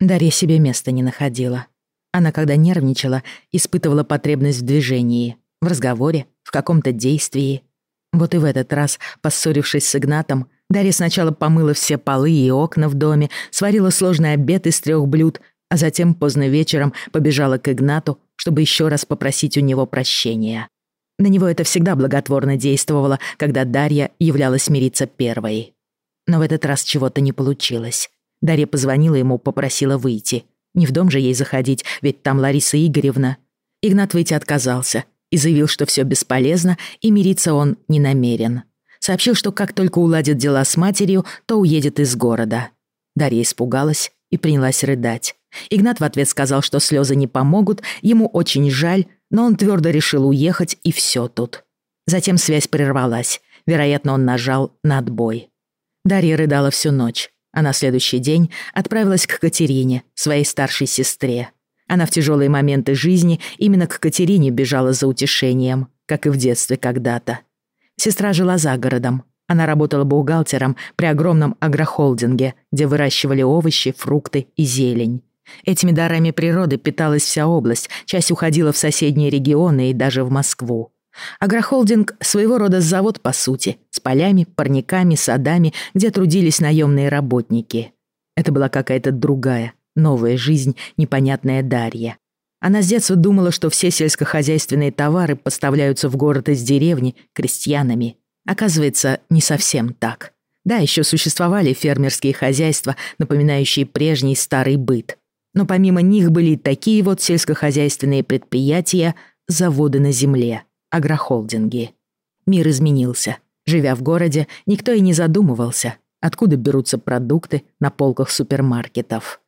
Дарья себе места не находила. Она, когда нервничала, испытывала потребность в движении, в разговоре, в каком-то действии. Вот и в этот раз, поссорившись с Игнатом, Дарья сначала помыла все полы и окна в доме, сварила сложный обед из трех блюд, а затем поздно вечером побежала к Игнату, чтобы еще раз попросить у него прощения. На него это всегда благотворно действовало, когда Дарья являлась мириться первой. Но в этот раз чего-то не получилось. Дарья позвонила ему, попросила выйти. Не в дом же ей заходить, ведь там Лариса Игоревна. Игнат выйти отказался и заявил, что все бесполезно, и мириться он не намерен. Сообщил, что как только уладит дела с матерью, то уедет из города. Дарья испугалась и принялась рыдать. Игнат в ответ сказал, что слезы не помогут, ему очень жаль, но он твердо решил уехать, и все тут. Затем связь прервалась. Вероятно, он нажал на отбой. Дарья рыдала всю ночь, а на следующий день отправилась к Катерине, своей старшей сестре. Она в тяжелые моменты жизни именно к Катерине бежала за утешением, как и в детстве когда-то. Сестра жила за городом. Она работала бухгалтером при огромном агрохолдинге, где выращивали овощи, фрукты и зелень. Этими дарами природы питалась вся область, часть уходила в соседние регионы и даже в Москву. Агрохолдинг — своего рода завод, по сути, с полями, парниками, садами, где трудились наемные работники. Это была какая-то другая, новая жизнь, непонятная Дарья. Она с детства думала, что все сельскохозяйственные товары поставляются в город из деревни крестьянами. Оказывается, не совсем так. Да, еще существовали фермерские хозяйства, напоминающие прежний старый быт. Но помимо них были и такие вот сельскохозяйственные предприятия, заводы на земле, агрохолдинги. Мир изменился. Живя в городе, никто и не задумывался, откуда берутся продукты на полках супермаркетов.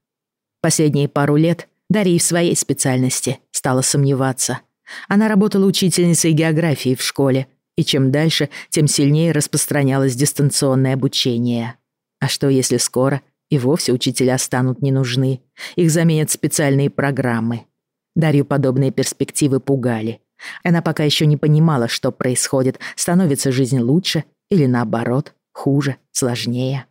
Последние пару лет Дарья в своей специальности стала сомневаться. Она работала учительницей географии в школе, и чем дальше, тем сильнее распространялось дистанционное обучение. А что, если скоро и вовсе учителя станут не нужны. Их заменят специальные программы. Дарью подобные перспективы пугали. Она пока еще не понимала, что происходит, становится жизнь лучше или наоборот, хуже, сложнее.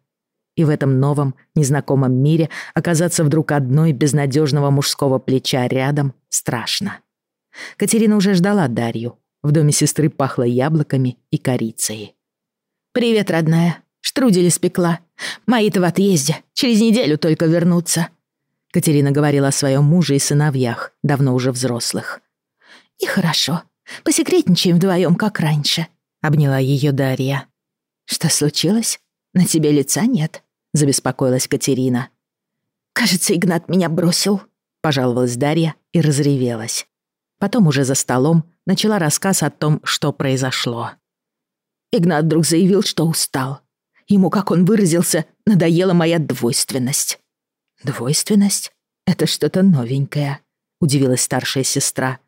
И в этом новом, незнакомом мире оказаться вдруг одной безнадежного мужского плеча рядом страшно. Катерина уже ждала Дарью. В доме сестры пахло яблоками и корицей. «Привет, родная. Штрудель испекла. Мои-то в отъезде. Через неделю только вернутся». Катерина говорила о своем муже и сыновьях, давно уже взрослых. «И хорошо. Посекретничаем вдвоем, как раньше», — обняла ее Дарья. «Что случилось? На тебе лица нет?» — забеспокоилась Катерина. «Кажется, Игнат меня бросил», — пожаловалась Дарья и разревелась. Потом уже за столом начала рассказ о том, что произошло. Игнат вдруг заявил, что устал. Ему, как он выразился, надоела моя двойственность. «Двойственность? Это что-то новенькое», — удивилась старшая сестра.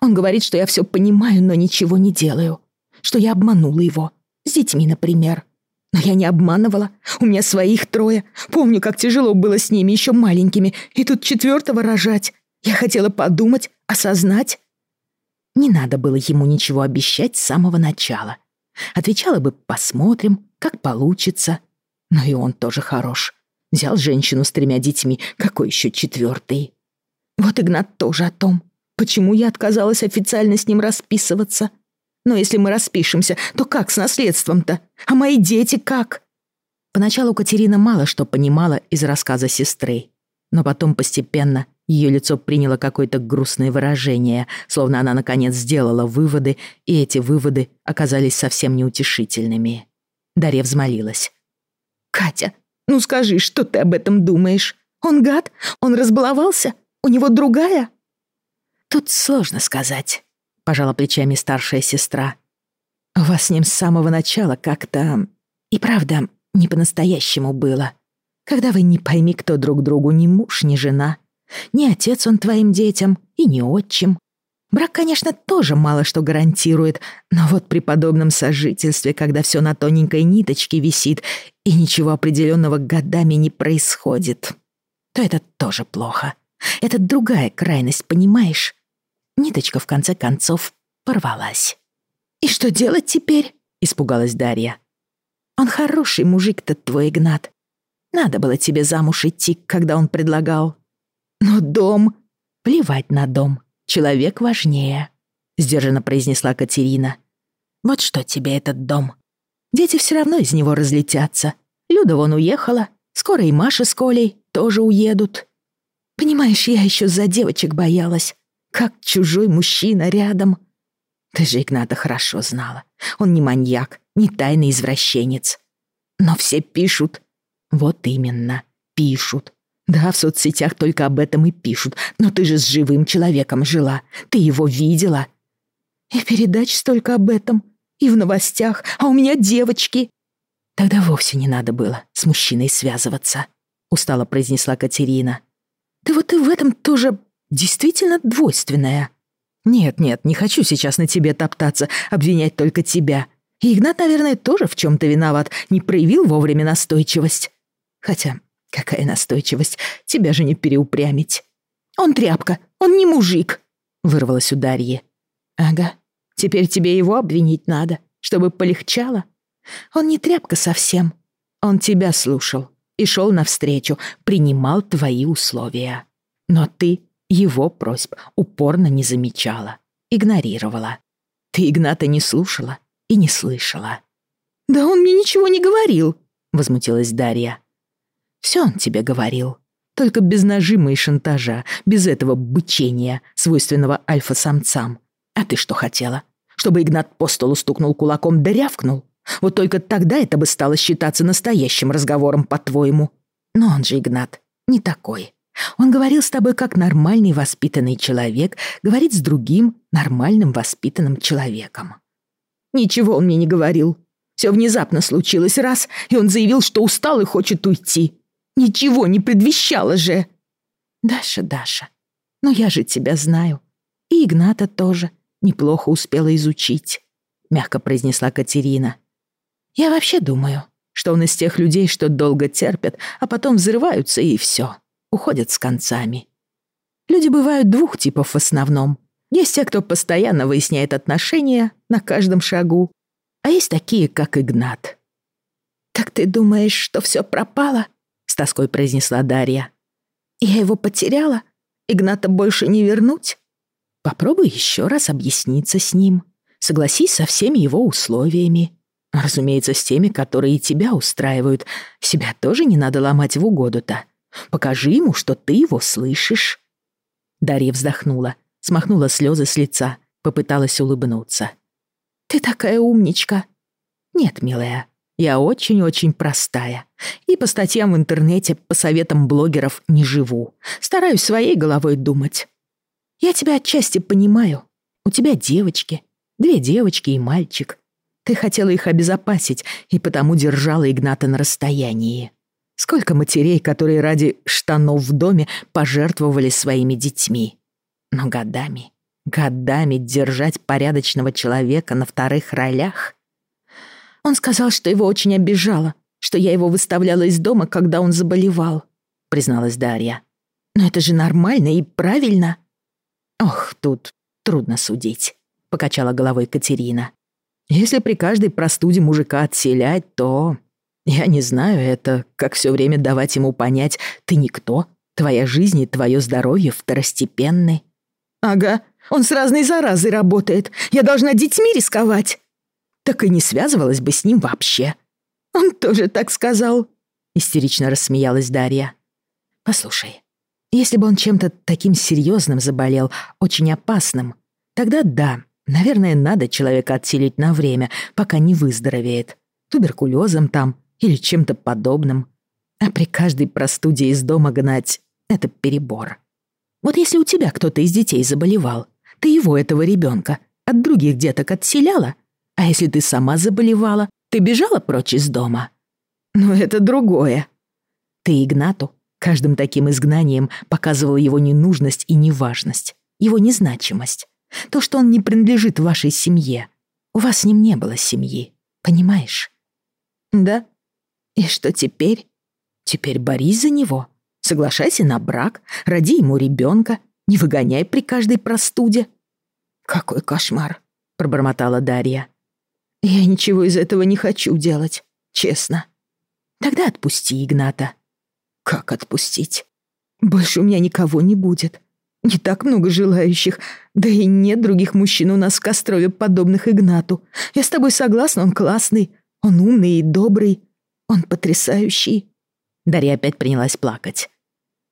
«Он говорит, что я все понимаю, но ничего не делаю. Что я обманула его. С детьми, например. Но я не обманывала. У меня своих трое. Помню, как тяжело было с ними еще маленькими. И тут четвертого рожать. Я хотела подумать, осознать. Не надо было ему ничего обещать с самого начала. Отвечала бы «посмотрим», «как получится». Но и он тоже хорош. Взял женщину с тремя детьми, какой еще четвертый. Вот Игнат тоже о том, почему я отказалась официально с ним расписываться. Но если мы распишемся, то как с наследством-то? А мои дети как? Поначалу Катерина мало что понимала из рассказа сестры, но потом постепенно ее лицо приняло какое-то грустное выражение, словно она наконец сделала выводы, и эти выводы оказались совсем неутешительными. Дарья взмолилась. «Катя, ну скажи, что ты об этом думаешь? Он гад? Он разбаловался? У него другая?» «Тут сложно сказать», — пожала плечами старшая сестра. «У вас с ним с самого начала как-то... И правда, не по-настоящему было. Когда вы не пойми, кто друг другу ни муж, ни жена, не отец он твоим детям и не отчим. Брак, конечно, тоже мало что гарантирует, но вот при подобном сожительстве, когда все на тоненькой ниточке висит и ничего определенного годами не происходит, то это тоже плохо. Это другая крайность, понимаешь? Ниточка, в конце концов, порвалась. «И что делать теперь?» — испугалась Дарья. «Он хороший мужик-то твой, Игнат. Надо было тебе замуж идти, когда он предлагал. Но дом... Плевать на дом. Человек важнее, — сдержанно произнесла Катерина. Вот что тебе этот дом. Дети все равно из него разлетятся. Люда вон уехала, скоро и Маша с Колей тоже уедут. Понимаешь, я еще за девочек боялась. Как чужой мужчина рядом. Ты же Игната хорошо знала. Он не маньяк, не тайный извращенец. Но все пишут. Вот именно, пишут. Да, в соцсетях только об этом и пишут. Но ты же с живым человеком жила. Ты его видела. И передач столько об этом. И в новостях. А у меня девочки. Тогда вовсе не надо было с мужчиной связываться. Устало произнесла Катерина. Ты вот и в этом тоже действительно двойственная. Нет-нет, не хочу сейчас на тебе топтаться, обвинять только тебя. И Игнат, наверное, тоже в чем-то виноват, не проявил вовремя настойчивость. Хотя, какая настойчивость, тебя же не переупрямить. Он тряпка, он не мужик, вырвалась у Дарьи. Ага, теперь тебе его обвинить надо, чтобы полегчало. Он не тряпка совсем. Он тебя слушал и шел навстречу, принимал твои условия. Но ты его просьб упорно не замечала, игнорировала. Ты Игната не слушала и не слышала. «Да он мне ничего не говорил», — возмутилась Дарья. «Все он тебе говорил, только без нажима и шантажа, без этого бычения, свойственного альфа-самцам. А ты что хотела? Чтобы Игнат по столу стукнул кулаком да рявкнул? Вот только тогда это бы стало считаться настоящим разговором, по-твоему. Но он же, Игнат, не такой. Он говорил с тобой как нормальный воспитанный человек говорит с другим нормальным воспитанным человеком. Ничего он мне не говорил. Все внезапно случилось раз, и он заявил, что устал и хочет уйти. Ничего не предвещало же. Даша, Даша, но я же тебя знаю. И Игната тоже неплохо успела изучить, мягко произнесла Катерина. Я вообще думаю, что он из тех людей, что долго терпят, а потом взрываются и все уходят с концами. Люди бывают двух типов в основном. Есть те, кто постоянно выясняет отношения на каждом шагу, а есть такие, как Игнат. «Так ты думаешь, что все пропало?» — с тоской произнесла Дарья. «Я его потеряла? Игната больше не вернуть?» «Попробуй еще раз объясниться с ним. Согласись со всеми его условиями. Разумеется, с теми, которые тебя устраивают. Себя тоже не надо ломать в угоду-то. Покажи ему, что ты его слышишь». Дарья вздохнула, смахнула слезы с лица, попыталась улыбнуться. «Ты такая умничка». «Нет, милая, я очень-очень простая. И по статьям в интернете, по советам блогеров не живу. Стараюсь своей головой думать. Я тебя отчасти понимаю. У тебя девочки, две девочки и мальчик. Ты хотела их обезопасить и потому держала Игната на расстоянии. Сколько матерей, которые ради штанов в доме пожертвовали своими детьми. Но годами, годами держать порядочного человека на вторых ролях. Он сказал, что его очень обижало, что я его выставляла из дома, когда он заболевал, призналась Дарья. Но это же нормально и правильно. Ох, тут трудно судить, покачала головой Катерина. Если при каждой простуде мужика отселять, то я не знаю, это как все время давать ему понять, ты никто, твоя жизнь и твое здоровье второстепенны. Ага, он с разной заразой работает. Я должна детьми рисковать. Так и не связывалась бы с ним вообще. Он тоже так сказал. Истерично рассмеялась Дарья. Послушай, если бы он чем-то таким серьезным заболел, очень опасным, тогда да, наверное, надо человека отселить на время, пока не выздоровеет. Туберкулезом там или чем-то подобным. А при каждой простуде из дома гнать — это перебор. Вот если у тебя кто-то из детей заболевал, ты его, этого ребенка, от других деток отселяла, а если ты сама заболевала, ты бежала прочь из дома? Ну, это другое. Ты Игнату каждым таким изгнанием показывал его ненужность и неважность, его незначимость. То, что он не принадлежит вашей семье. У вас с ним не было семьи, понимаешь? Да, и что теперь? Теперь борись за него. Соглашайся на брак, роди ему ребенка, не выгоняй при каждой простуде. Какой кошмар, пробормотала Дарья. Я ничего из этого не хочу делать, честно. Тогда отпусти Игната, Как отпустить? Больше у меня никого не будет. Не так много желающих, да и нет других мужчин у нас в Кострове, подобных Игнату. Я с тобой согласна, он классный, он умный и добрый, он потрясающий». Дарья опять принялась плакать.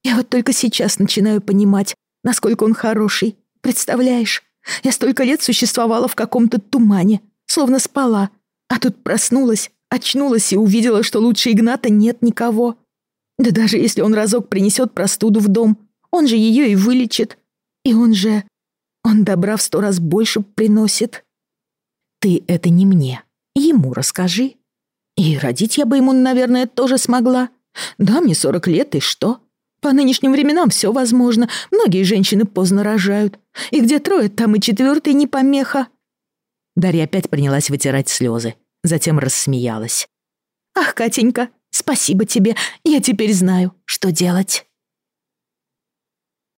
«Я вот только сейчас начинаю понимать, насколько он хороший. Представляешь, я столько лет существовала в каком-то тумане, словно спала, а тут проснулась, очнулась и увидела, что лучше Игната нет никого. Да даже если он разок принесет простуду в дом, он же ее и вылечит. И он же... Он добра в сто раз больше приносит. Ты это не мне. Ему расскажи. И родить я бы ему, наверное, тоже смогла. Да, мне сорок лет, и что? По нынешним временам все возможно. Многие женщины поздно рожают. И где трое, там и четвертый не помеха. Дарья опять принялась вытирать слезы, затем рассмеялась. «Ах, Катенька, спасибо тебе, я теперь знаю, что делать».